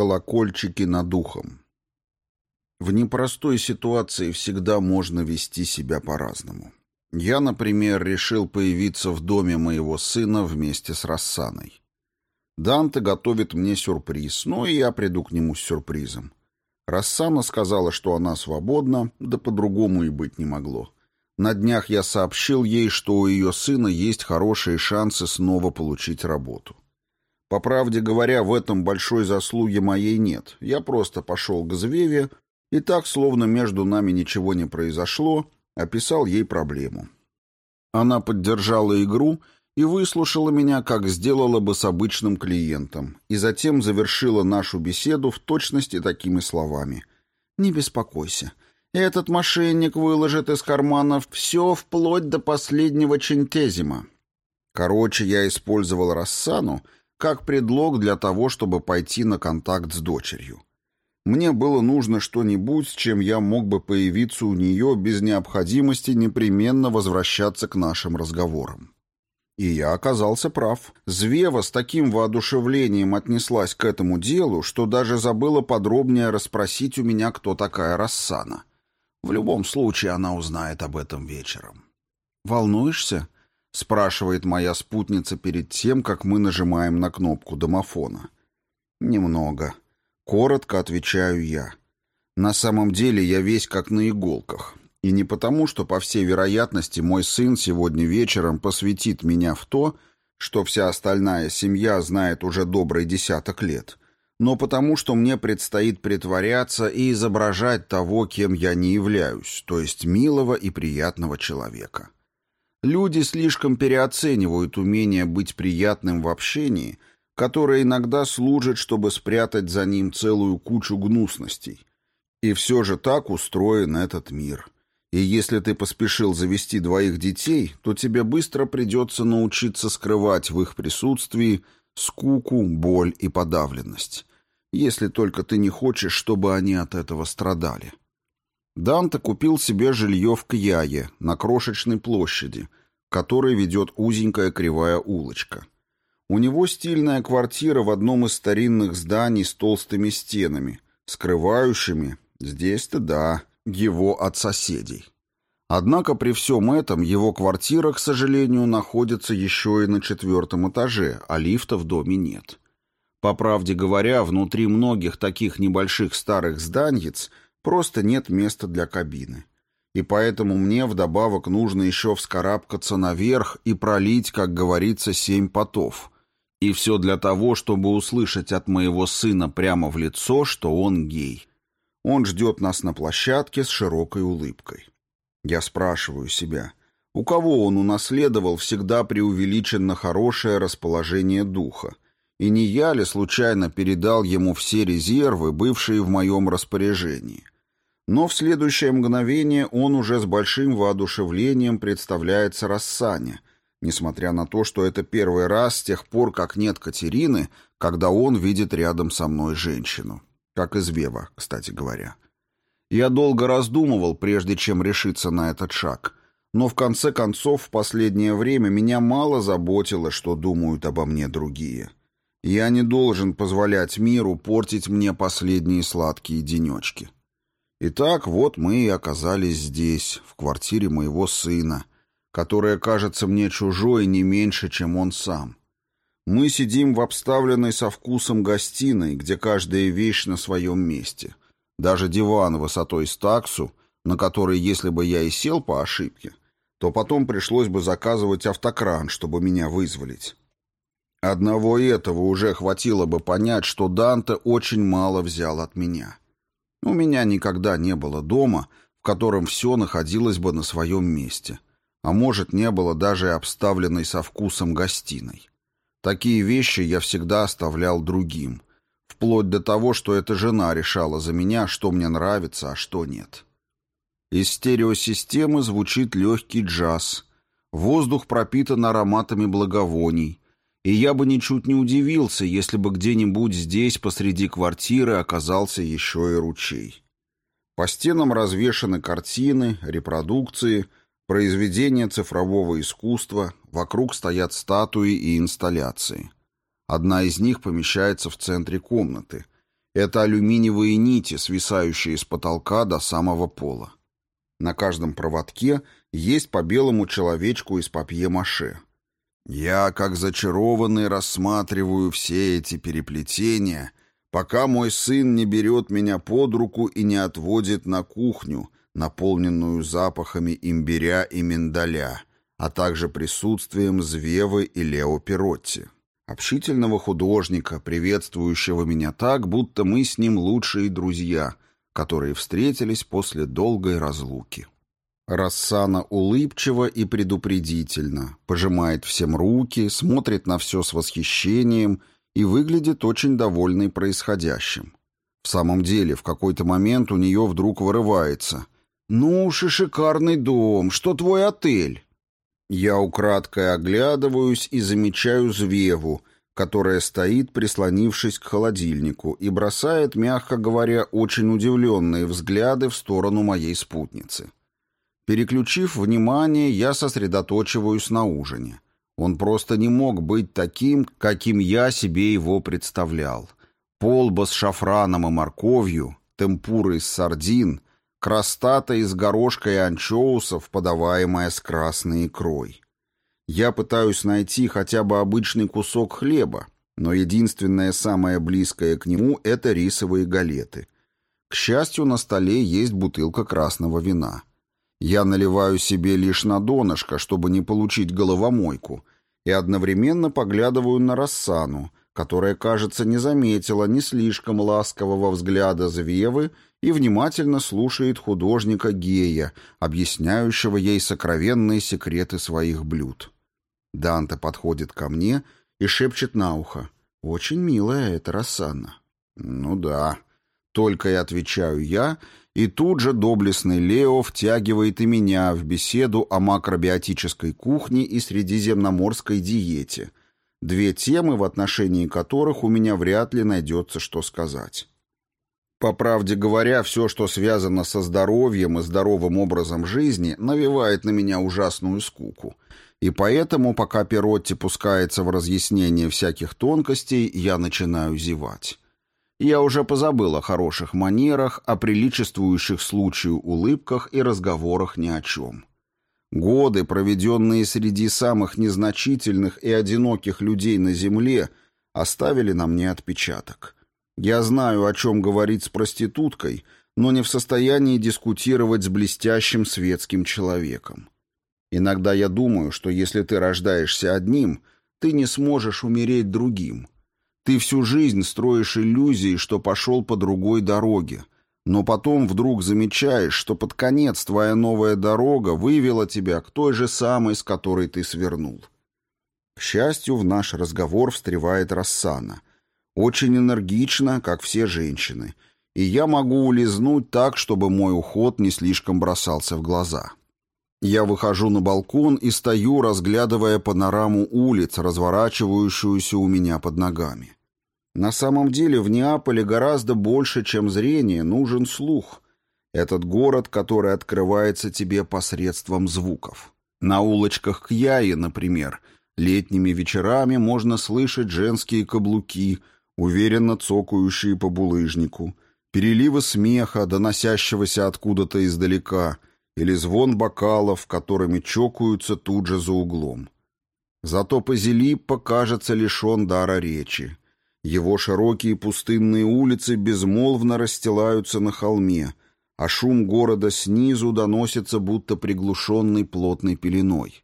колокольчики над ухом. В непростой ситуации всегда можно вести себя по-разному. Я, например, решил появиться в доме моего сына вместе с Рассаной. Данте готовит мне сюрприз, но и я приду к нему с сюрпризом. Рассана сказала, что она свободна, да по-другому и быть не могло. На днях я сообщил ей, что у ее сына есть хорошие шансы снова получить работу. По правде говоря, в этом большой заслуги моей нет. Я просто пошел к Звеве и так, словно между нами ничего не произошло, описал ей проблему. Она поддержала игру и выслушала меня, как сделала бы с обычным клиентом, и затем завершила нашу беседу в точности такими словами. «Не беспокойся. Этот мошенник выложит из карманов все вплоть до последнего чентезима. Короче, я использовал Рассану как предлог для того, чтобы пойти на контакт с дочерью. Мне было нужно что-нибудь, с чем я мог бы появиться у нее без необходимости непременно возвращаться к нашим разговорам. И я оказался прав. Звева с таким воодушевлением отнеслась к этому делу, что даже забыла подробнее расспросить у меня, кто такая Рассана. В любом случае она узнает об этом вечером. «Волнуешься?» — спрашивает моя спутница перед тем, как мы нажимаем на кнопку домофона. «Немного». Коротко отвечаю я. На самом деле я весь как на иголках. И не потому, что, по всей вероятности, мой сын сегодня вечером посвятит меня в то, что вся остальная семья знает уже добрый десяток лет но потому что мне предстоит притворяться и изображать того, кем я не являюсь, то есть милого и приятного человека. Люди слишком переоценивают умение быть приятным в общении, которое иногда служит, чтобы спрятать за ним целую кучу гнусностей. И все же так устроен этот мир. И если ты поспешил завести двоих детей, то тебе быстро придется научиться скрывать в их присутствии скуку, боль и подавленность если только ты не хочешь, чтобы они от этого страдали. Данте купил себе жилье в Кьяе, на крошечной площади, к которой ведет узенькая кривая улочка. У него стильная квартира в одном из старинных зданий с толстыми стенами, скрывающими, здесь-то да, его от соседей. Однако при всем этом его квартира, к сожалению, находится еще и на четвертом этаже, а лифта в доме нет. По правде говоря, внутри многих таких небольших старых зданьиц просто нет места для кабины. И поэтому мне вдобавок нужно еще вскарабкаться наверх и пролить, как говорится, семь потов. И все для того, чтобы услышать от моего сына прямо в лицо, что он гей. Он ждет нас на площадке с широкой улыбкой. Я спрашиваю себя, у кого он унаследовал всегда преувеличенно хорошее расположение духа, и не я ли случайно передал ему все резервы, бывшие в моем распоряжении. Но в следующее мгновение он уже с большим воодушевлением представляется Рассане, несмотря на то, что это первый раз с тех пор, как нет Катерины, когда он видит рядом со мной женщину. Как из Вева, кстати говоря. Я долго раздумывал, прежде чем решиться на этот шаг, но в конце концов в последнее время меня мало заботило, что думают обо мне другие. Я не должен позволять миру портить мне последние сладкие денечки. Итак, вот мы и оказались здесь, в квартире моего сына, которая кажется мне чужой не меньше, чем он сам. Мы сидим в обставленной со вкусом гостиной, где каждая вещь на своем месте. Даже диван высотой с таксу, на который, если бы я и сел по ошибке, то потом пришлось бы заказывать автокран, чтобы меня вызволить. Одного этого уже хватило бы понять, что Данте очень мало взял от меня. У меня никогда не было дома, в котором все находилось бы на своем месте. А может, не было даже обставленной со вкусом гостиной. Такие вещи я всегда оставлял другим. Вплоть до того, что эта жена решала за меня, что мне нравится, а что нет. Из стереосистемы звучит легкий джаз. Воздух пропитан ароматами благовоний. И я бы ничуть не удивился, если бы где-нибудь здесь посреди квартиры оказался еще и ручей. По стенам развешаны картины, репродукции, произведения цифрового искусства, вокруг стоят статуи и инсталляции. Одна из них помещается в центре комнаты, Это алюминиевые нити, свисающие с потолка до самого пола. На каждом проводке есть по белому человечку из папье-маше. Я, как зачарованный, рассматриваю все эти переплетения, пока мой сын не берет меня под руку и не отводит на кухню, наполненную запахами имбиря и миндаля, а также присутствием Звевы и Лео Перотти, общительного художника, приветствующего меня так, будто мы с ним лучшие друзья, которые встретились после долгой разлуки. Рассана улыбчиво и предупредительно, пожимает всем руки, смотрит на все с восхищением и выглядит очень довольной происходящим. В самом деле, в какой-то момент у нее вдруг вырывается. «Ну уж и шикарный дом! Что твой отель?» Я украдкой оглядываюсь и замечаю Звеву, которая стоит, прислонившись к холодильнику, и бросает, мягко говоря, очень удивленные взгляды в сторону моей спутницы. Переключив внимание, я сосредоточиваюсь на ужине. Он просто не мог быть таким, каким я себе его представлял. Полба с шафраном и морковью, темпура из сардин, крастата из горошка и анчоусов, подаваемая с красной икрой. Я пытаюсь найти хотя бы обычный кусок хлеба, но единственное самое близкое к нему — это рисовые галеты. К счастью, на столе есть бутылка красного вина. Я наливаю себе лишь на донышко, чтобы не получить головомойку, и одновременно поглядываю на Рассану, которая, кажется, не заметила ни слишком ласкового взгляда Звевы и внимательно слушает художника Гея, объясняющего ей сокровенные секреты своих блюд. Данте подходит ко мне и шепчет на ухо. «Очень милая эта Рассана». «Ну да», — только и отвечаю я, и тут же доблестный Лео втягивает и меня в беседу о макробиотической кухне и средиземноморской диете, две темы, в отношении которых у меня вряд ли найдется что сказать. По правде говоря, все, что связано со здоровьем и здоровым образом жизни, навевает на меня ужасную скуку. И поэтому, пока Перотти пускается в разъяснение всяких тонкостей, я начинаю зевать. Я уже позабыл о хороших манерах, о приличествующих случаю улыбках и разговорах ни о чем. Годы, проведенные среди самых незначительных и одиноких людей на земле, оставили на мне отпечаток. Я знаю, о чем говорить с проституткой, но не в состоянии дискутировать с блестящим светским человеком. Иногда я думаю, что если ты рождаешься одним, ты не сможешь умереть другим — ты всю жизнь строишь иллюзии, что пошел по другой дороге, но потом вдруг замечаешь, что под конец твоя новая дорога вывела тебя к той же самой, с которой ты свернул. К счастью, в наш разговор встревает Рассана. Очень энергично, как все женщины, и я могу улизнуть так, чтобы мой уход не слишком бросался в глаза. Я выхожу на балкон и стою, разглядывая панораму улиц, разворачивающуюся у меня под ногами. На самом деле в Неаполе гораздо больше, чем зрение, нужен слух. Этот город, который открывается тебе посредством звуков. На улочках Кьяи, например, летними вечерами можно слышать женские каблуки, уверенно цокающие по булыжнику, переливы смеха, доносящегося откуда-то издалека — или звон бокалов, которыми чокаются тут же за углом. Зато Пазилиппо кажется лишен дара речи. Его широкие пустынные улицы безмолвно расстилаются на холме, а шум города снизу доносится будто приглушенный плотной пеленой.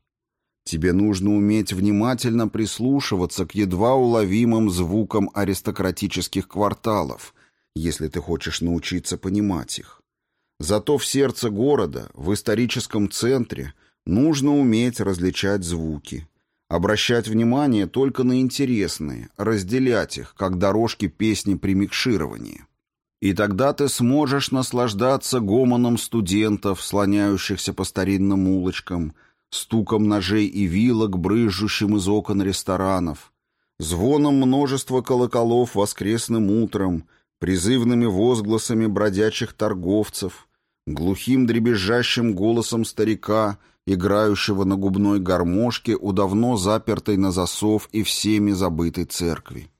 Тебе нужно уметь внимательно прислушиваться к едва уловимым звукам аристократических кварталов, если ты хочешь научиться понимать их. Зато в сердце города, в историческом центре, нужно уметь различать звуки. Обращать внимание только на интересные, разделять их, как дорожки песни при микшировании. И тогда ты сможешь наслаждаться гомоном студентов, слоняющихся по старинным улочкам, стуком ножей и вилок, брызжущим из окон ресторанов, звоном множества колоколов воскресным утром, призывными возгласами бродячих торговцев, глухим дребезжащим голосом старика, играющего на губной гармошке у давно запертой на засов и всеми забытой церкви.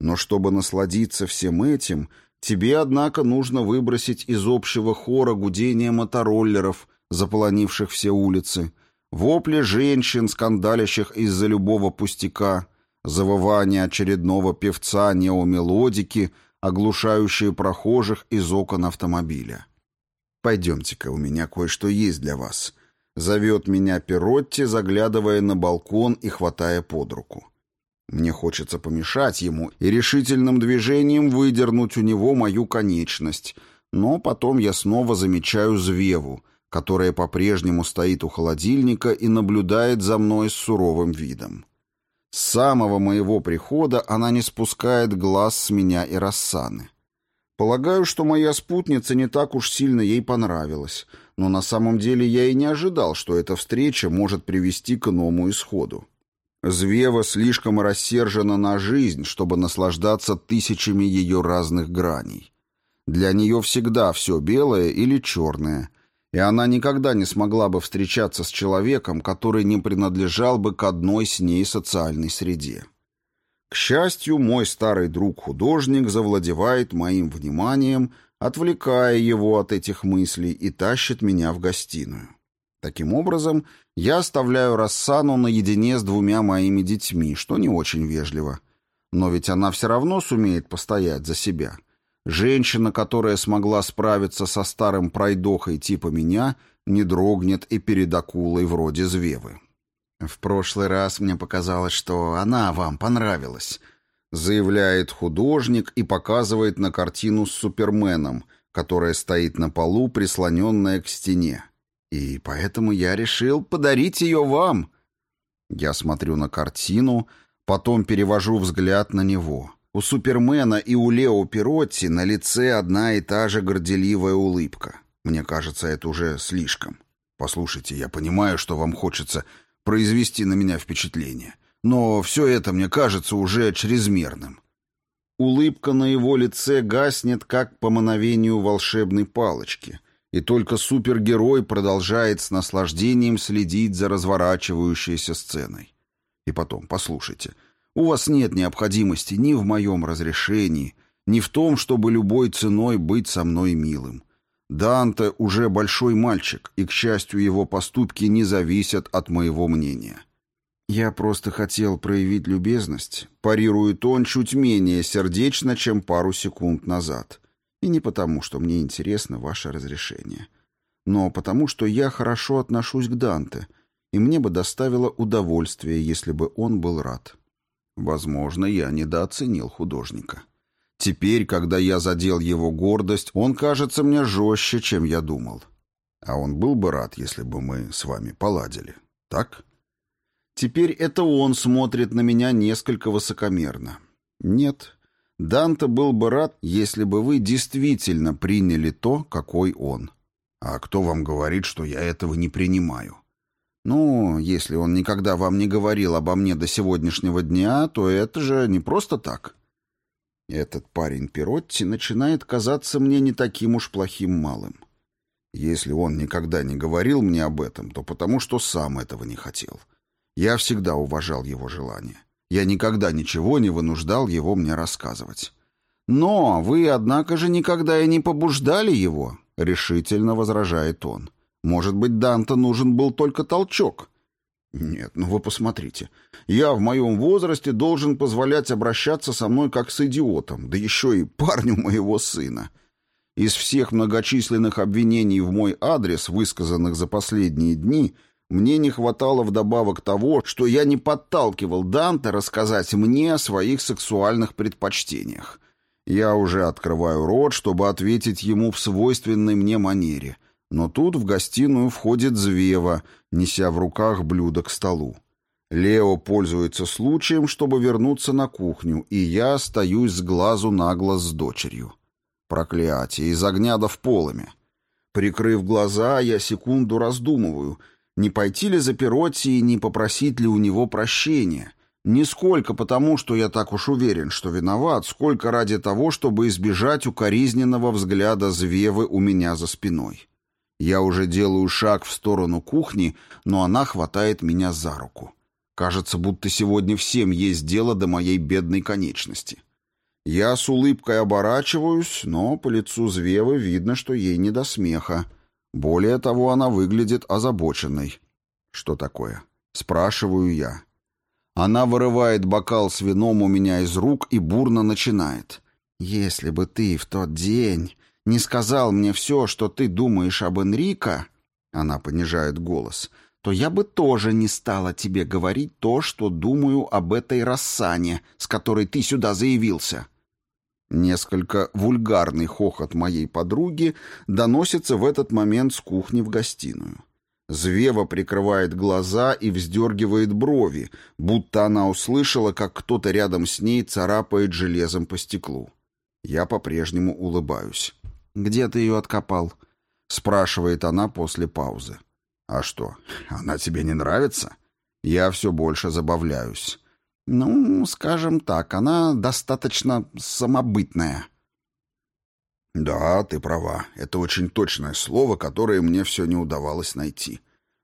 Но чтобы насладиться всем этим, тебе, однако, нужно выбросить из общего хора гудение мотороллеров, заполонивших все улицы, вопли женщин, скандалящих из-за любого пустяка, завывание очередного певца неомелодики, оглушающие прохожих из окон автомобиля. «Пойдемте-ка, у меня кое-что есть для вас», — зовет меня Перотти, заглядывая на балкон и хватая под руку. Мне хочется помешать ему и решительным движением выдернуть у него мою конечность, но потом я снова замечаю Звеву, которая по-прежнему стоит у холодильника и наблюдает за мной с суровым видом. С самого моего прихода она не спускает глаз с меня и Рассаны. Полагаю, что моя спутница не так уж сильно ей понравилась, но на самом деле я и не ожидал, что эта встреча может привести к иному исходу. Звева слишком рассержена на жизнь, чтобы наслаждаться тысячами ее разных граней. Для нее всегда все белое или черное, и она никогда не смогла бы встречаться с человеком, который не принадлежал бы к одной с ней социальной среде. К счастью, мой старый друг-художник завладевает моим вниманием, отвлекая его от этих мыслей и тащит меня в гостиную. Таким образом, я оставляю Рассану наедине с двумя моими детьми, что не очень вежливо. Но ведь она все равно сумеет постоять за себя. Женщина, которая смогла справиться со старым пройдохой типа меня, не дрогнет и перед акулой вроде Звевы. «В прошлый раз мне показалось, что она вам понравилась», — заявляет художник и показывает на картину с Суперменом, которая стоит на полу, прислоненная к стене. «И поэтому я решил подарить ее вам». Я смотрю на картину, потом перевожу взгляд на него — у Супермена и у Лео Пиротти на лице одна и та же горделивая улыбка. Мне кажется, это уже слишком. Послушайте, я понимаю, что вам хочется произвести на меня впечатление, но все это мне кажется уже чрезмерным. Улыбка на его лице гаснет, как по мановению волшебной палочки, и только супергерой продолжает с наслаждением следить за разворачивающейся сценой. И потом, послушайте, у вас нет необходимости ни в моем разрешении, ни в том, чтобы любой ценой быть со мной милым. Данте уже большой мальчик, и, к счастью, его поступки не зависят от моего мнения. Я просто хотел проявить любезность, парирует он чуть менее сердечно, чем пару секунд назад. И не потому, что мне интересно ваше разрешение, но потому, что я хорошо отношусь к Данте, и мне бы доставило удовольствие, если бы он был рад. Возможно, я недооценил художника. Теперь, когда я задел его гордость, он кажется мне жестче, чем я думал. А он был бы рад, если бы мы с вами поладили. Так? Теперь это он смотрит на меня несколько высокомерно. Нет, Данте был бы рад, если бы вы действительно приняли то, какой он. А кто вам говорит, что я этого не принимаю? Ну, если он никогда вам не говорил обо мне до сегодняшнего дня, то это же не просто так. Этот парень Пиротти начинает казаться мне не таким уж плохим малым. Если он никогда не говорил мне об этом, то потому что сам этого не хотел. Я всегда уважал его желание. Я никогда ничего не вынуждал его мне рассказывать. «Но вы, однако же, никогда и не побуждали его», — решительно возражает он. Может быть, Данте нужен был только толчок? Нет, ну вы посмотрите. Я в моем возрасте должен позволять обращаться со мной как с идиотом, да еще и парню моего сына. Из всех многочисленных обвинений в мой адрес, высказанных за последние дни, мне не хватало вдобавок того, что я не подталкивал Данте рассказать мне о своих сексуальных предпочтениях. Я уже открываю рот, чтобы ответить ему в свойственной мне манере, но тут в гостиную входит Звева, неся в руках блюдо к столу. Лео пользуется случаем, чтобы вернуться на кухню, и я остаюсь с глазу на глаз с дочерью. Проклятие, из огня да в полыми. Прикрыв глаза, я секунду раздумываю, не пойти ли за Перотти и не попросить ли у него прощения. Не сколько потому, что я так уж уверен, что виноват, сколько ради того, чтобы избежать укоризненного взгляда Звевы у меня за спиной. Я уже делаю шаг в сторону кухни, но она хватает меня за руку. Кажется, будто сегодня всем есть дело до моей бедной конечности. Я с улыбкой оборачиваюсь, но по лицу Звевы видно, что ей не до смеха. Более того, она выглядит озабоченной. «Что такое?» — спрашиваю я. Она вырывает бокал с вином у меня из рук и бурно начинает. «Если бы ты в тот день не сказал мне все, что ты думаешь об Энрико...» Она понижает голос. «То я бы тоже не стала тебе говорить то, что думаю об этой Рассане, с которой ты сюда заявился». Несколько вульгарный хохот моей подруги доносится в этот момент с кухни в гостиную. Звева прикрывает глаза и вздергивает брови, будто она услышала, как кто-то рядом с ней царапает железом по стеклу. Я по-прежнему улыбаюсь. «Где ты ее откопал?» — спрашивает она после паузы. «А что, она тебе не нравится?» Я все больше забавляюсь. Ну, скажем так, она достаточно самобытная. Да, ты права. Это очень точное слово, которое мне все не удавалось найти.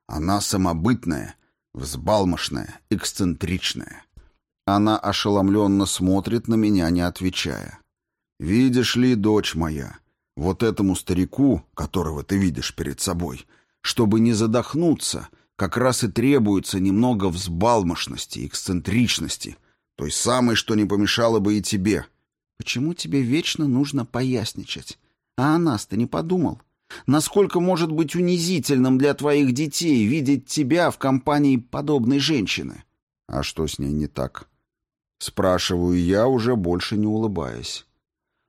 Она самобытная, взбалмошная, эксцентричная. Она ошеломленно смотрит на меня, не отвечая. «Видишь ли, дочь моя, вот этому старику, которого ты видишь перед собой, чтобы не задохнуться, как раз и требуется немного взбалмошности, эксцентричности, той самой, что не помешало бы и тебе. Почему тебе вечно нужно поясничать? А о нас ты не подумал? Насколько может быть унизительным для твоих детей видеть тебя в компании подобной женщины? А что с ней не так? Спрашиваю я, уже больше не улыбаясь.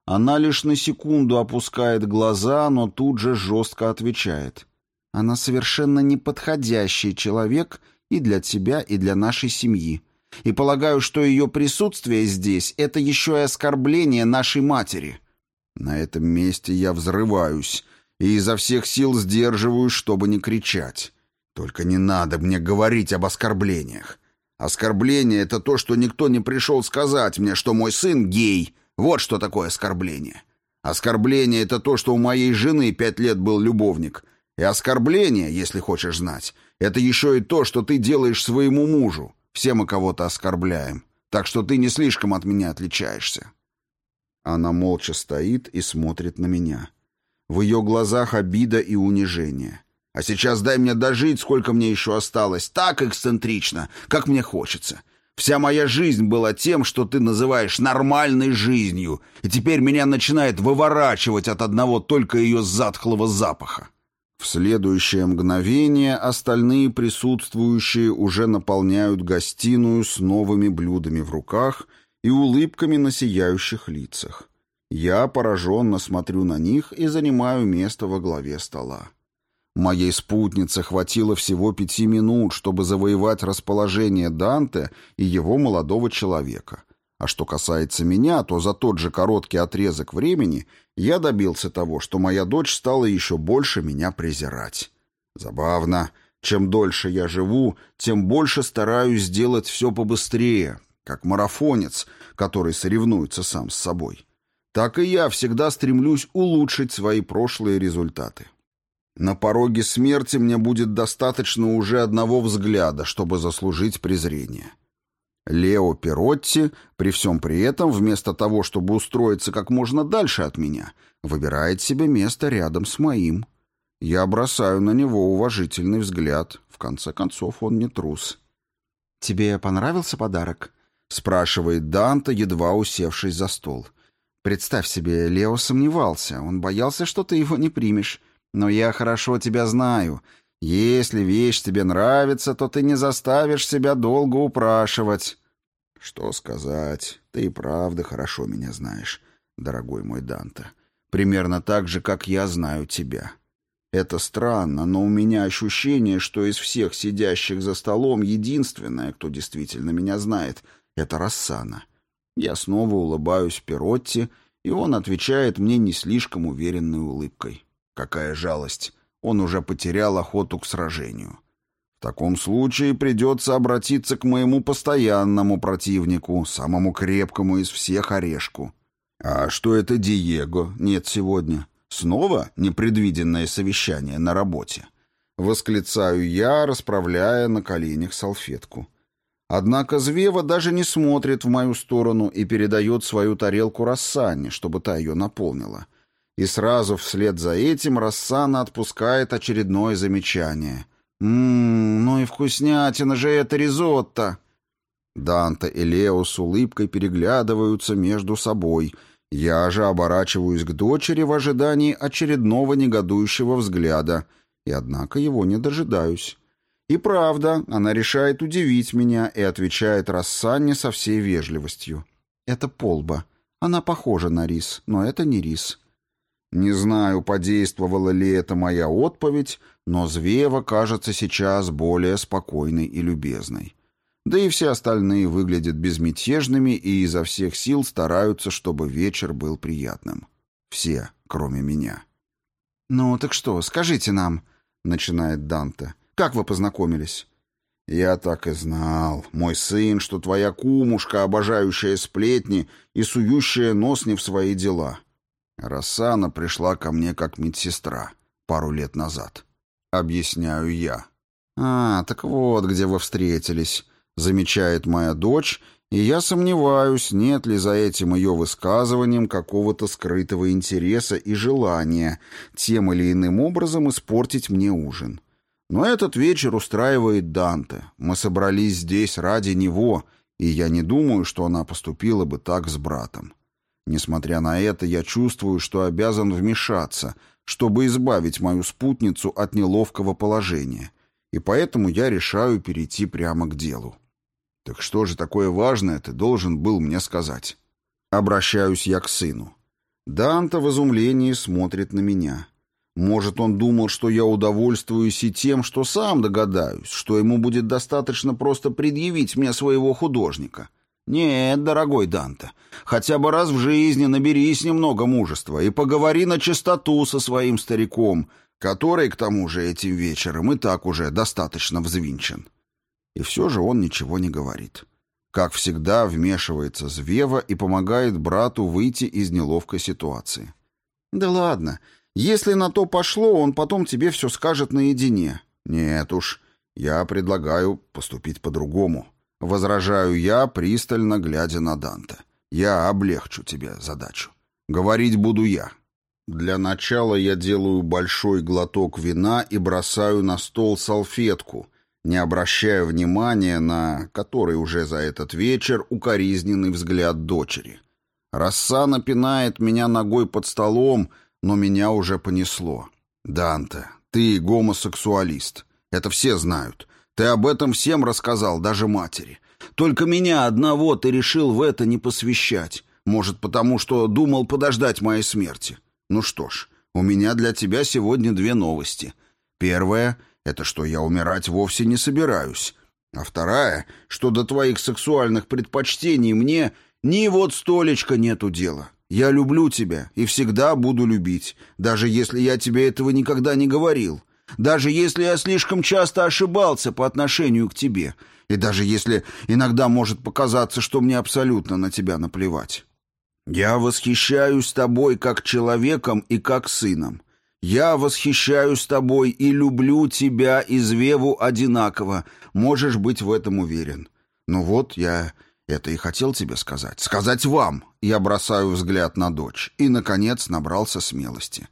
Она лишь на секунду опускает глаза, но тут же жестко отвечает. Она совершенно неподходящий человек и для тебя, и для нашей семьи. И полагаю, что ее присутствие здесь — это еще и оскорбление нашей матери. На этом месте я взрываюсь и изо всех сил сдерживаюсь, чтобы не кричать. Только не надо мне говорить об оскорблениях. Оскорбление — это то, что никто не пришел сказать мне, что мой сын гей. Вот что такое оскорбление. Оскорбление — это то, что у моей жены пять лет был любовник, и оскорбление, если хочешь знать, это еще и то, что ты делаешь своему мужу. Все мы кого-то оскорбляем. Так что ты не слишком от меня отличаешься». Она молча стоит и смотрит на меня. В ее глазах обида и унижение. «А сейчас дай мне дожить, сколько мне еще осталось. Так эксцентрично, как мне хочется. Вся моя жизнь была тем, что ты называешь нормальной жизнью, и теперь меня начинает выворачивать от одного только ее затхлого запаха. В следующее мгновение остальные присутствующие уже наполняют гостиную с новыми блюдами в руках и улыбками на сияющих лицах. Я пораженно смотрю на них и занимаю место во главе стола. Моей спутнице хватило всего пяти минут, чтобы завоевать расположение Данте и его молодого человека — а что касается меня, то за тот же короткий отрезок времени я добился того, что моя дочь стала еще больше меня презирать. Забавно. Чем дольше я живу, тем больше стараюсь сделать все побыстрее, как марафонец, который соревнуется сам с собой. Так и я всегда стремлюсь улучшить свои прошлые результаты. На пороге смерти мне будет достаточно уже одного взгляда, чтобы заслужить презрение. Лео Перотти, при всем при этом, вместо того, чтобы устроиться как можно дальше от меня, выбирает себе место рядом с моим. Я бросаю на него уважительный взгляд. В конце концов, он не трус. «Тебе понравился подарок?» — спрашивает Данта, едва усевшись за стол. «Представь себе, Лео сомневался. Он боялся, что ты его не примешь. Но я хорошо тебя знаю. Если вещь тебе нравится, то ты не заставишь себя долго упрашивать. Что сказать? Ты и правда хорошо меня знаешь, дорогой мой Данте. Примерно так же, как я знаю тебя. Это странно, но у меня ощущение, что из всех сидящих за столом единственная, кто действительно меня знает, это Рассана. Я снова улыбаюсь Перотти, и он отвечает мне не слишком уверенной улыбкой. Какая жалость! Он уже потерял охоту к сражению. В таком случае придется обратиться к моему постоянному противнику, самому крепкому из всех орешку. А что это Диего нет сегодня? Снова непредвиденное совещание на работе? Восклицаю я, расправляя на коленях салфетку. Однако Звева даже не смотрит в мою сторону и передает свою тарелку Рассане, чтобы та ее наполнила. И сразу вслед за этим Рассана отпускает очередное замечание. «Ммм, ну и вкуснятина же это ризотто!» Данте и Лео с улыбкой переглядываются между собой. Я же оборачиваюсь к дочери в ожидании очередного негодующего взгляда, и однако его не дожидаюсь. И правда, она решает удивить меня и отвечает Рассанне со всей вежливостью. «Это полба. Она похожа на рис, но это не рис». Не знаю, подействовала ли это моя отповедь, но Звева кажется сейчас более спокойной и любезной. Да и все остальные выглядят безмятежными и изо всех сил стараются, чтобы вечер был приятным. Все, кроме меня. «Ну, так что, скажите нам», — начинает Данте, — «как вы познакомились?» «Я так и знал, мой сын, что твоя кумушка, обожающая сплетни и сующая нос не в свои дела». Рассана пришла ко мне как медсестра пару лет назад. Объясняю я. «А, так вот, где вы встретились», — замечает моя дочь, и я сомневаюсь, нет ли за этим ее высказыванием какого-то скрытого интереса и желания тем или иным образом испортить мне ужин. Но этот вечер устраивает Данте. Мы собрались здесь ради него, и я не думаю, что она поступила бы так с братом. Несмотря на это, я чувствую, что обязан вмешаться, чтобы избавить мою спутницу от неловкого положения, и поэтому я решаю перейти прямо к делу. Так что же такое важное ты должен был мне сказать? Обращаюсь я к сыну. Данта в изумлении смотрит на меня. Может, он думал, что я удовольствуюсь и тем, что сам догадаюсь, что ему будет достаточно просто предъявить мне своего художника — «Нет, дорогой Данте, хотя бы раз в жизни наберись немного мужества и поговори на чистоту со своим стариком, который, к тому же, этим вечером и так уже достаточно взвинчен». И все же он ничего не говорит. Как всегда, вмешивается Звева и помогает брату выйти из неловкой ситуации. «Да ладно, если на то пошло, он потом тебе все скажет наедине». «Нет уж, я предлагаю поступить по-другому». Возражаю я, пристально глядя на Данте. Я облегчу тебе задачу. Говорить буду я. Для начала я делаю большой глоток вина и бросаю на стол салфетку, не обращая внимания на, который уже за этот вечер, укоризненный взгляд дочери. Рассана пинает меня ногой под столом, но меня уже понесло. «Данте, ты гомосексуалист. Это все знают. Ты об этом всем рассказал, даже матери. Только меня одного ты решил в это не посвящать. Может, потому что думал подождать моей смерти. Ну что ж, у меня для тебя сегодня две новости. Первая — это что я умирать вовсе не собираюсь. А вторая, что до твоих сексуальных предпочтений мне ни вот столечко нету дела. Я люблю тебя и всегда буду любить, даже если я тебе этого никогда не говорил даже если я слишком часто ошибался по отношению к тебе, и даже если иногда может показаться, что мне абсолютно на тебя наплевать. Я восхищаюсь тобой как человеком и как сыном. Я восхищаюсь тобой и люблю тебя и Звеву одинаково, можешь быть в этом уверен. Ну вот, я это и хотел тебе сказать. Сказать вам. Я бросаю взгляд на дочь и, наконец, набрался смелости.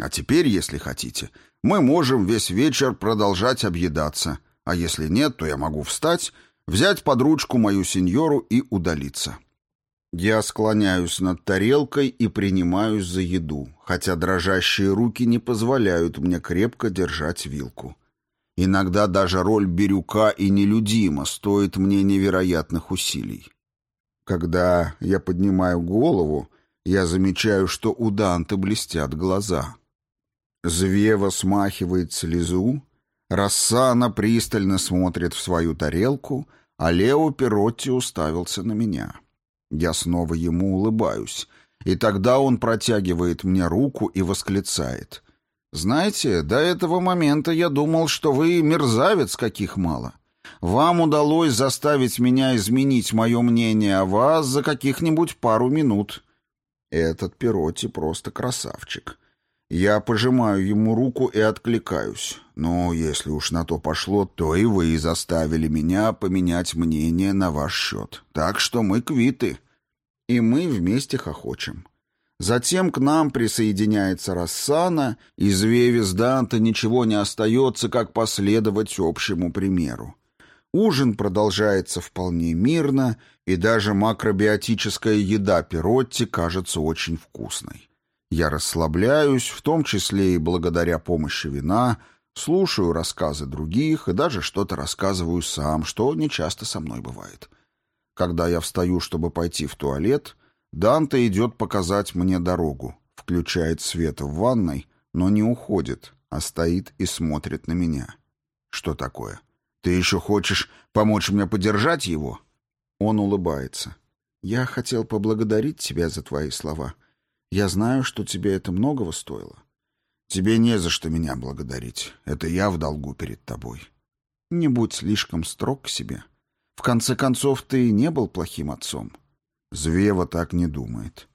А теперь, если хотите, мы можем весь вечер продолжать объедаться, а если нет, то я могу встать, взять под ручку мою сеньору и удалиться. Я склоняюсь над тарелкой и принимаюсь за еду, хотя дрожащие руки не позволяют мне крепко держать вилку. Иногда даже роль бирюка и нелюдима стоит мне невероятных усилий. Когда я поднимаю голову, я замечаю, что у Данте блестят глаза. Звева смахивает слезу, Рассана пристально смотрит в свою тарелку, а Лео Перотти уставился на меня. Я снова ему улыбаюсь, и тогда он протягивает мне руку и восклицает. «Знаете, до этого момента я думал, что вы мерзавец, каких мало. Вам удалось заставить меня изменить мое мнение о вас за каких-нибудь пару минут». Этот Перотти просто красавчик. Я пожимаю ему руку и откликаюсь. Но если уж на то пошло, то и вы заставили меня поменять мнение на ваш счет. Так что мы квиты. И мы вместе хохочем. Затем к нам присоединяется Рассана, и Звевис Данте ничего не остается, как последовать общему примеру. Ужин продолжается вполне мирно, и даже макробиотическая еда Перотти кажется очень вкусной. Я расслабляюсь, в том числе и благодаря помощи вина, слушаю рассказы других и даже что-то рассказываю сам, что нечасто со мной бывает. Когда я встаю, чтобы пойти в туалет, Данте идет показать мне дорогу, включает свет в ванной, но не уходит, а стоит и смотрит на меня. Что такое? Ты еще хочешь помочь мне подержать его? Он улыбается. Я хотел поблагодарить тебя за твои слова. Я знаю, что тебе это многого стоило. Тебе не за что меня благодарить. Это я в долгу перед тобой. Не будь слишком строг к себе. В конце концов, ты не был плохим отцом. Звева так не думает.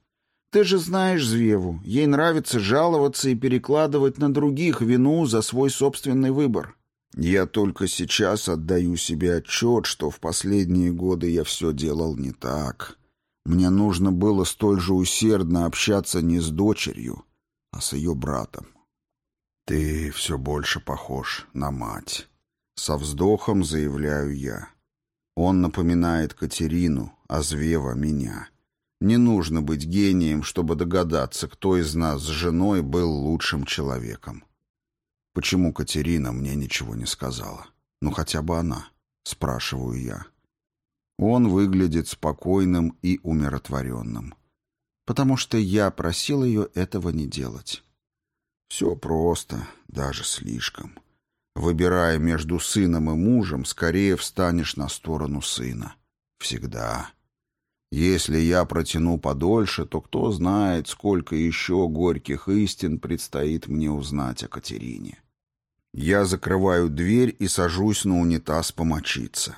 Ты же знаешь Звеву. Ей нравится жаловаться и перекладывать на других вину за свой собственный выбор. Я только сейчас отдаю себе отчет, что в последние годы я все делал не так. Мне нужно было столь же усердно общаться не с дочерью, а с ее братом. «Ты все больше похож на мать», — со вздохом заявляю я. Он напоминает Катерину, а Звева — меня. Не нужно быть гением, чтобы догадаться, кто из нас с женой был лучшим человеком. Почему Катерина мне ничего не сказала? Ну, хотя бы она, спрашиваю я. Он выглядит спокойным и умиротворенным. Потому что я просил ее этого не делать. Все просто, даже слишком. Выбирая между сыном и мужем, скорее встанешь на сторону сына. Всегда. Если я протяну подольше, то кто знает, сколько еще горьких истин предстоит мне узнать о Катерине. Я закрываю дверь и сажусь на унитаз помочиться.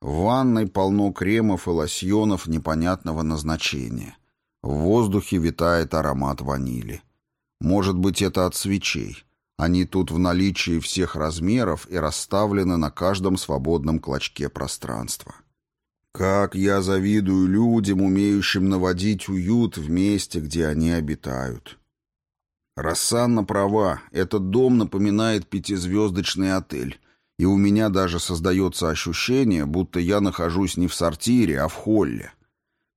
В ванной полно кремов и лосьонов непонятного назначения. В воздухе витает аромат ванили. Может быть, это от свечей. Они тут в наличии всех размеров и расставлены на каждом свободном клочке пространства. Как я завидую людям, умеющим наводить уют в месте, где они обитают. Рассанна права, этот дом напоминает пятизвездочный отель, и у меня даже создается ощущение, будто я нахожусь не в сортире, а в холле.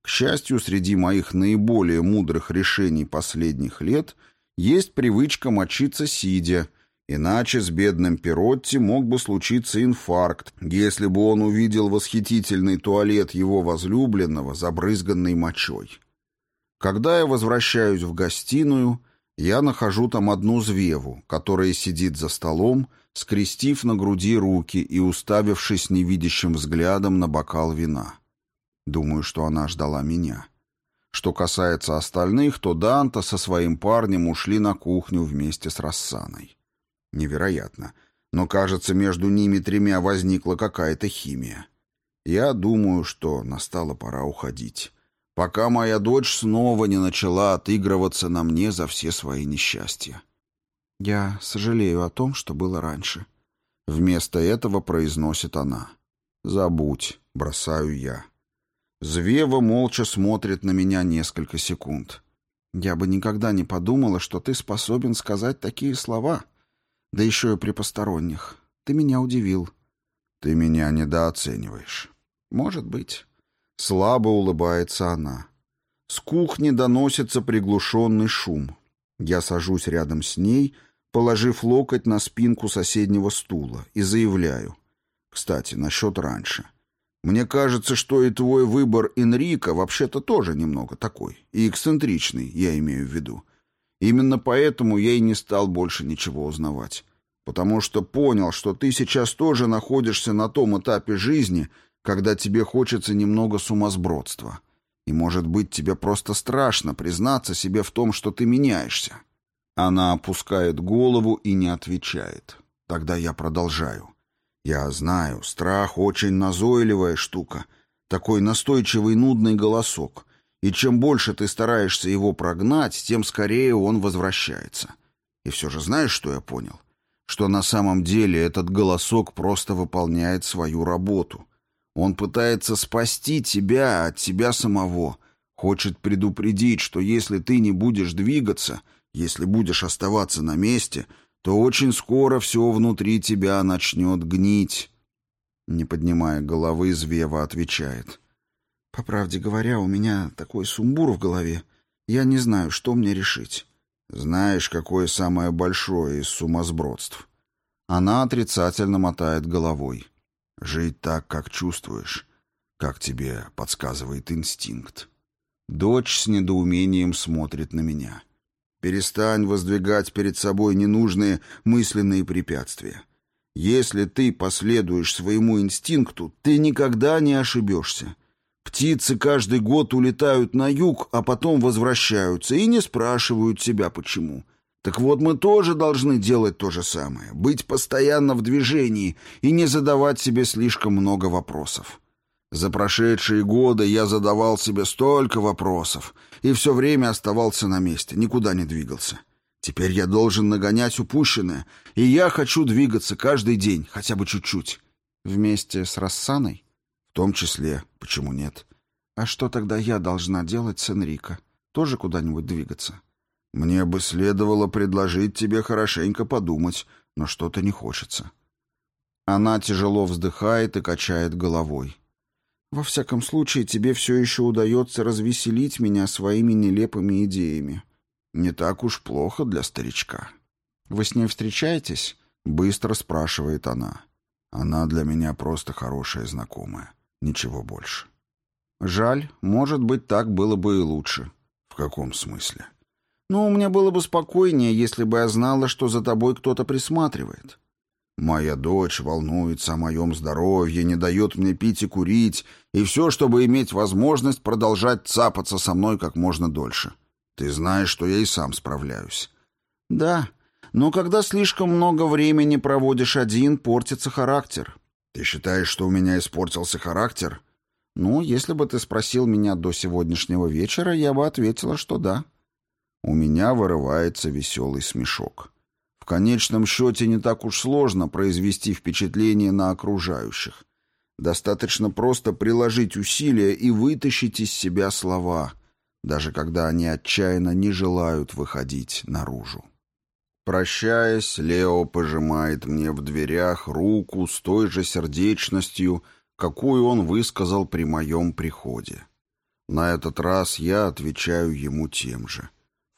К счастью, среди моих наиболее мудрых решений последних лет есть привычка мочиться сидя, иначе с бедным Перотти мог бы случиться инфаркт, если бы он увидел восхитительный туалет его возлюбленного, забрызганный мочой. Когда я возвращаюсь в гостиную, я нахожу там одну звеву, которая сидит за столом, скрестив на груди руки и уставившись невидящим взглядом на бокал вина. Думаю, что она ждала меня. Что касается остальных, то Данта со своим парнем ушли на кухню вместе с Рассаной. Невероятно. Но, кажется, между ними тремя возникла какая-то химия. Я думаю, что настала пора уходить. Пока моя дочь снова не начала отыгрываться на мне за все свои несчастья. «Я сожалею о том, что было раньше». Вместо этого произносит она. «Забудь», — бросаю я. Звева молча смотрит на меня несколько секунд. «Я бы никогда не подумала, что ты способен сказать такие слова. Да еще и при посторонних. Ты меня удивил». «Ты меня недооцениваешь». «Может быть». Слабо улыбается она. С кухни доносится приглушенный шум. Я сажусь рядом с ней, положив локоть на спинку соседнего стула, и заявляю. Кстати, насчет раньше. Мне кажется, что и твой выбор Энрика вообще-то тоже немного такой. И эксцентричный, я имею в виду. Именно поэтому я и не стал больше ничего узнавать. Потому что понял, что ты сейчас тоже находишься на том этапе жизни, когда тебе хочется немного сумасбродства. И, может быть, тебе просто страшно признаться себе в том, что ты меняешься. Она опускает голову и не отвечает. Тогда я продолжаю. Я знаю, страх очень назойливая штука. Такой настойчивый нудный голосок. И чем больше ты стараешься его прогнать, тем скорее он возвращается. И все же знаешь, что я понял? Что на самом деле этот голосок просто выполняет свою работу. Он пытается спасти тебя от тебя самого. Хочет предупредить, что если ты не будешь двигаться, если будешь оставаться на месте, то очень скоро все внутри тебя начнет гнить. Не поднимая головы, Звева отвечает. «По правде говоря, у меня такой сумбур в голове. Я не знаю, что мне решить». «Знаешь, какое самое большое из сумасбродств?» Она отрицательно мотает головой. «Жить так, как чувствуешь, как тебе подсказывает инстинкт». Дочь с недоумением смотрит на меня. «Перестань воздвигать перед собой ненужные мысленные препятствия. Если ты последуешь своему инстинкту, ты никогда не ошибешься. Птицы каждый год улетают на юг, а потом возвращаются и не спрашивают себя почему. Так вот, мы тоже должны делать то же самое, быть постоянно в движении и не задавать себе слишком много вопросов. За прошедшие годы я задавал себе столько вопросов и все время оставался на месте, никуда не двигался. Теперь я должен нагонять упущенное, и я хочу двигаться каждый день, хотя бы чуть-чуть. Вместе с Рассаной? В том числе. Почему нет? А что тогда я должна делать с Энрико? Тоже куда-нибудь двигаться? Мне бы следовало предложить тебе хорошенько подумать, но что-то не хочется. Она тяжело вздыхает и качает головой. Во всяком случае, тебе все еще удается развеселить меня своими нелепыми идеями. Не так уж плохо для старичка. Вы с ней встречаетесь? Быстро спрашивает она. Она для меня просто хорошая знакомая. Ничего больше. Жаль, может быть, так было бы и лучше. В каком смысле? Ну, мне было бы спокойнее, если бы я знала, что за тобой кто-то присматривает. Моя дочь волнуется о моем здоровье, не дает мне пить и курить, и все, чтобы иметь возможность продолжать цапаться со мной как можно дольше. Ты знаешь, что я и сам справляюсь. Да, но когда слишком много времени проводишь один, портится характер. Ты считаешь, что у меня испортился характер? Ну, если бы ты спросил меня до сегодняшнего вечера, я бы ответила, что да. У меня вырывается веселый смешок. В конечном счете не так уж сложно произвести впечатление на окружающих. Достаточно просто приложить усилия и вытащить из себя слова — даже когда они отчаянно не желают выходить наружу. Прощаясь, Лео пожимает мне в дверях руку с той же сердечностью, какую он высказал при моем приходе. На этот раз я отвечаю ему тем же.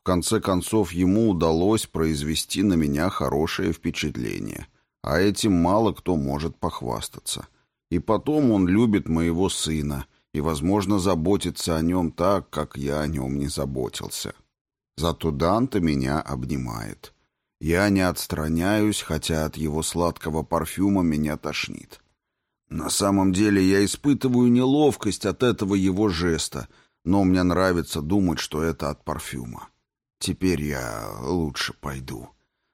Конце концов, ему удалось произвести на меня хорошее впечатление, а этим мало кто может похвастаться. И потом он любит моего сына — и, возможно, заботиться о нем так, как я о нем не заботился. Зато Данте меня обнимает. Я не отстраняюсь, хотя от его сладкого парфюма меня тошнит. На самом деле я испытываю неловкость от этого его жеста, но мне нравится думать, что это от парфюма. Теперь я лучше пойду.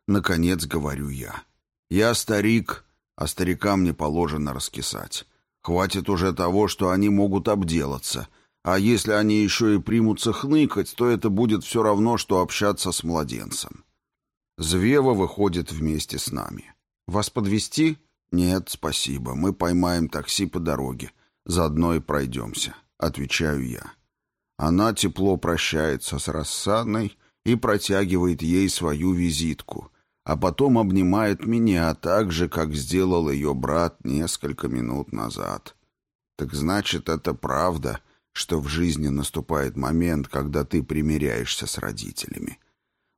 Наконец говорю я. Я старик, а старикам не положено раскисать. Хватит уже того, что они могут обделаться. А если они еще и примутся хныкать, то это будет все равно, что общаться с младенцем. Звева выходит вместе с нами. «Вас подвести? «Нет, спасибо. Мы поймаем такси по дороге. Заодно и пройдемся», — отвечаю я. Она тепло прощается с Рассаной и протягивает ей свою визитку, а потом обнимает меня так же, как сделал ее брат несколько минут назад. Так значит, это правда, что в жизни наступает момент, когда ты примиряешься с родителями.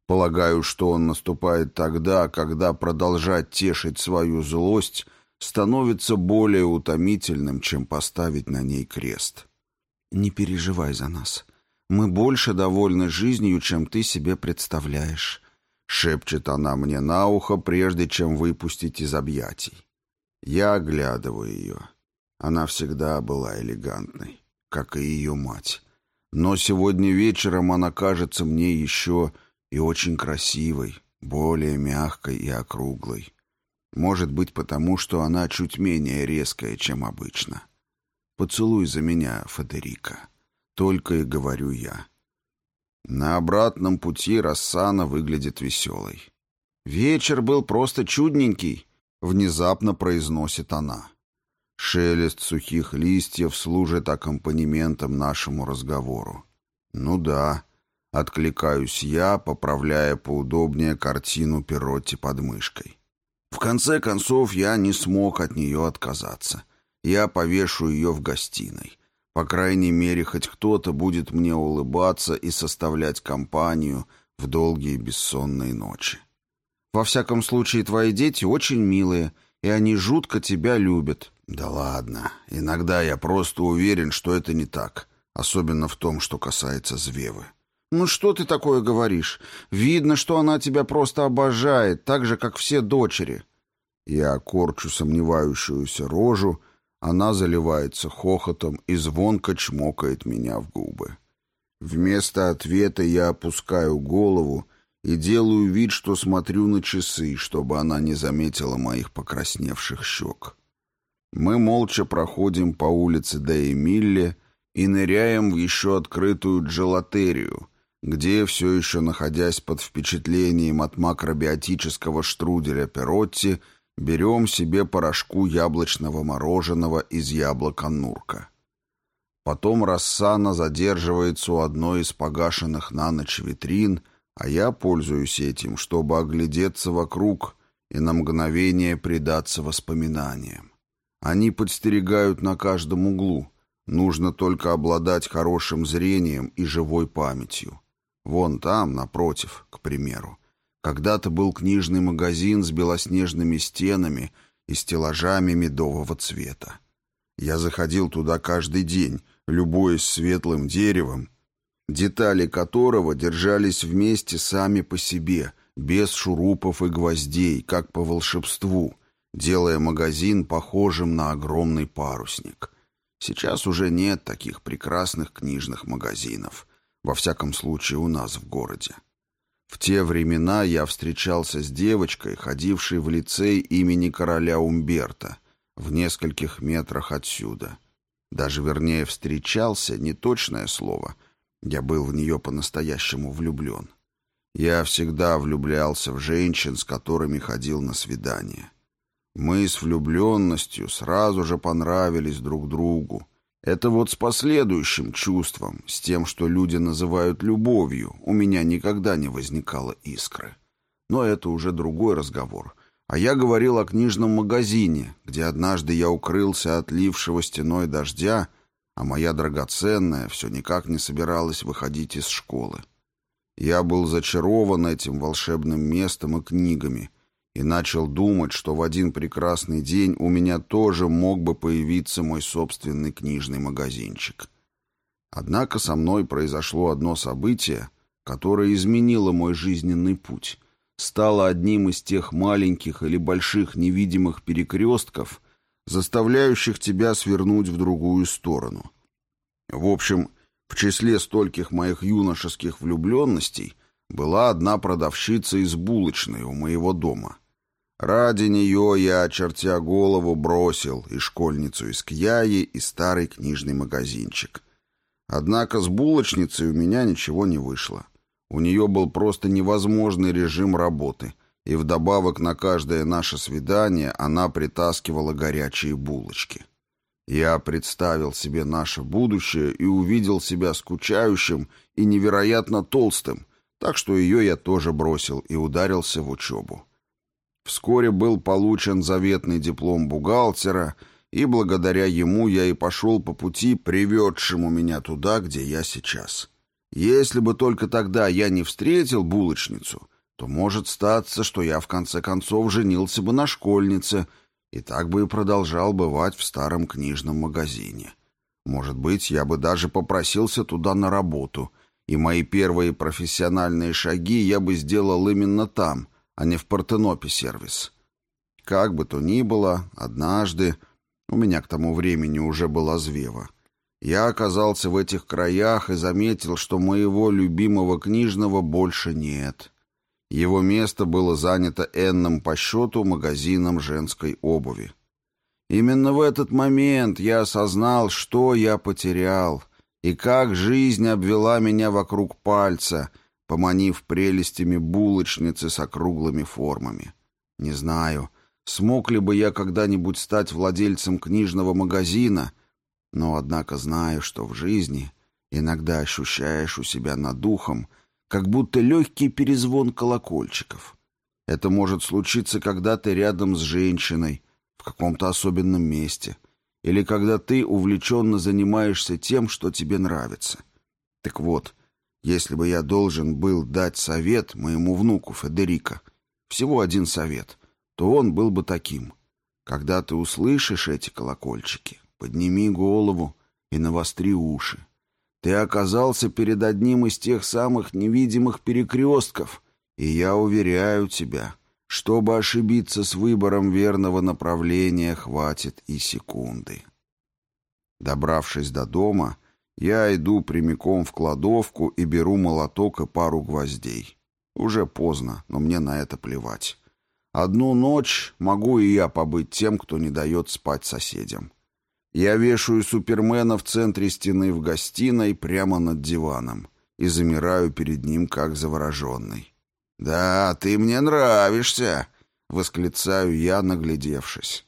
Полагаю, что он наступает тогда, когда продолжать тешить свою злость становится более утомительным, чем поставить на ней крест. «Не переживай за нас. Мы больше довольны жизнью, чем ты себе представляешь», — шепчет она мне на ухо, прежде чем выпустить из объятий. Я оглядываю ее. Она всегда была элегантной, как и ее мать. Но сегодня вечером она кажется мне еще и очень красивой, более мягкой и округлой. Может быть, потому что она чуть менее резкая, чем обычно. «Поцелуй за меня, Федерика», — только и говорю я. На обратном пути Рассана выглядит веселой. Вечер был просто чудненький, внезапно произносит она. Шелест сухих листьев служит аккомпанементом нашему разговору. Ну да, откликаюсь я, поправляя поудобнее картину Перотти под мышкой. В конце концов, я не смог от нее отказаться. Я повешу ее в гостиной. По крайней мере, хоть кто-то будет мне улыбаться и составлять компанию в долгие бессонные ночи. Во всяком случае, твои дети очень милые, и они жутко тебя любят. Да ладно, иногда я просто уверен, что это не так, особенно в том, что касается Звевы. «Ну что ты такое говоришь? Видно, что она тебя просто обожает, так же, как все дочери». Я корчу сомневающуюся рожу, она заливается хохотом и звонко чмокает меня в губы. Вместо ответа я опускаю голову и делаю вид, что смотрю на часы, чтобы она не заметила моих покрасневших щек. Мы молча проходим по улице Деэмилле и ныряем в еще открытую джелатерию — где, все еще находясь под впечатлением от макробиотического штруделя Перотти, берем себе порошку яблочного мороженого из яблока Нурка. Потом Рассана задерживается у одной из погашенных на ночь витрин, а я пользуюсь этим, чтобы оглядеться вокруг и на мгновение предаться воспоминаниям. Они подстерегают на каждом углу. Нужно только обладать хорошим зрением и живой памятью. Вон там, напротив, к примеру, когда-то был книжный магазин с белоснежными стенами и стеллажами медового цвета. Я заходил туда каждый день, любуясь светлым деревом, детали которого держались вместе сами по себе, без шурупов и гвоздей, как по волшебству, делая магазин похожим на огромный парусник. Сейчас уже нет таких прекрасных книжных магазинов — во всяком случае, у нас в городе. В те времена я встречался с девочкой, ходившей в лицей имени короля Умберта, в нескольких метрах отсюда. Даже вернее встречался, не точное слово. Я был в нее по-настоящему влюблен. Я всегда влюблялся в женщин, с которыми ходил на свидание. Мы с влюбленностью сразу же понравились друг другу, это вот с последующим чувством, с тем, что люди называют любовью, у меня никогда не возникало искры. Но это уже другой разговор. А я говорил о книжном магазине, где однажды я укрылся от лившего стеной дождя, а моя драгоценная все никак не собиралась выходить из школы. Я был зачарован этим волшебным местом и книгами, и начал думать, что в один прекрасный день у меня тоже мог бы появиться мой собственный книжный магазинчик. Однако со мной произошло одно событие, которое изменило мой жизненный путь, стало одним из тех маленьких или больших невидимых перекрестков, заставляющих тебя свернуть в другую сторону. В общем, в числе стольких моих юношеских влюбленностей была одна продавщица из булочной у моего дома — Ради нее я, очертя голову, бросил и школьницу из Кьяи, и старый книжный магазинчик. Однако с булочницей у меня ничего не вышло. У нее был просто невозможный режим работы, и вдобавок на каждое наше свидание она притаскивала горячие булочки. Я представил себе наше будущее и увидел себя скучающим и невероятно толстым, так что ее я тоже бросил и ударился в учебу. Вскоре был получен заветный диплом бухгалтера, и благодаря ему я и пошел по пути, приведшему меня туда, где я сейчас. Если бы только тогда я не встретил булочницу, то может статься, что я в конце концов женился бы на школьнице и так бы и продолжал бывать в старом книжном магазине. Может быть, я бы даже попросился туда на работу, и мои первые профессиональные шаги я бы сделал именно там — а не в Портенопе сервис. Как бы то ни было, однажды, у меня к тому времени уже была звева, я оказался в этих краях и заметил, что моего любимого книжного больше нет. Его место было занято энным по счету магазином женской обуви. Именно в этот момент я осознал, что я потерял, и как жизнь обвела меня вокруг пальца — поманив прелестями булочницы с округлыми формами. Не знаю, смог ли бы я когда-нибудь стать владельцем книжного магазина, но, однако, знаю, что в жизни иногда ощущаешь у себя над духом, как будто легкий перезвон колокольчиков. Это может случиться, когда ты рядом с женщиной, в каком-то особенном месте, или когда ты увлеченно занимаешься тем, что тебе нравится. Так вот, если бы я должен был дать совет моему внуку Федерико, всего один совет, то он был бы таким. Когда ты услышишь эти колокольчики, подними голову и навостри уши. Ты оказался перед одним из тех самых невидимых перекрестков, и я уверяю тебя, чтобы ошибиться с выбором верного направления, хватит и секунды. Добравшись до дома, я иду прямиком в кладовку и беру молоток и пару гвоздей. Уже поздно, но мне на это плевать. Одну ночь могу и я побыть тем, кто не дает спать соседям. Я вешаю Супермена в центре стены в гостиной прямо над диваном и замираю перед ним, как завороженный. «Да, ты мне нравишься!» — восклицаю я, наглядевшись.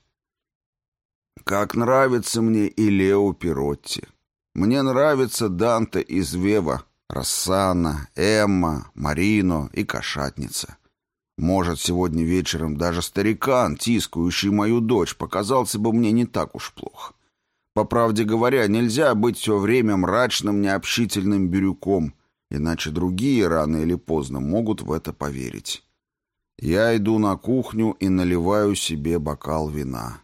«Как нравится мне и Лео Пиротти!» Мне нравится Данте из Вева, Рассана, Эмма, Марино и Кошатница. Может, сегодня вечером даже старикан, тискающий мою дочь, показался бы мне не так уж плохо. По правде говоря, нельзя быть все время мрачным, необщительным бирюком, иначе другие рано или поздно могут в это поверить. Я иду на кухню и наливаю себе бокал вина.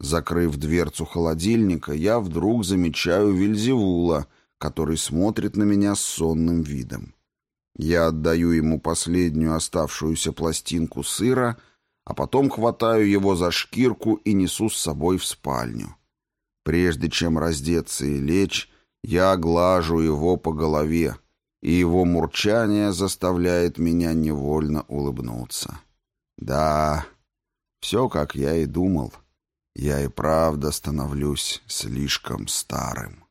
Закрыв дверцу холодильника, я вдруг замечаю Вильзевула, который смотрит на меня с сонным видом. Я отдаю ему последнюю оставшуюся пластинку сыра, а потом хватаю его за шкирку и несу с собой в спальню. Прежде чем раздеться и лечь, я глажу его по голове, и его мурчание заставляет меня невольно улыбнуться. Да, все, как я и думал. — я и правда становлюсь слишком старым.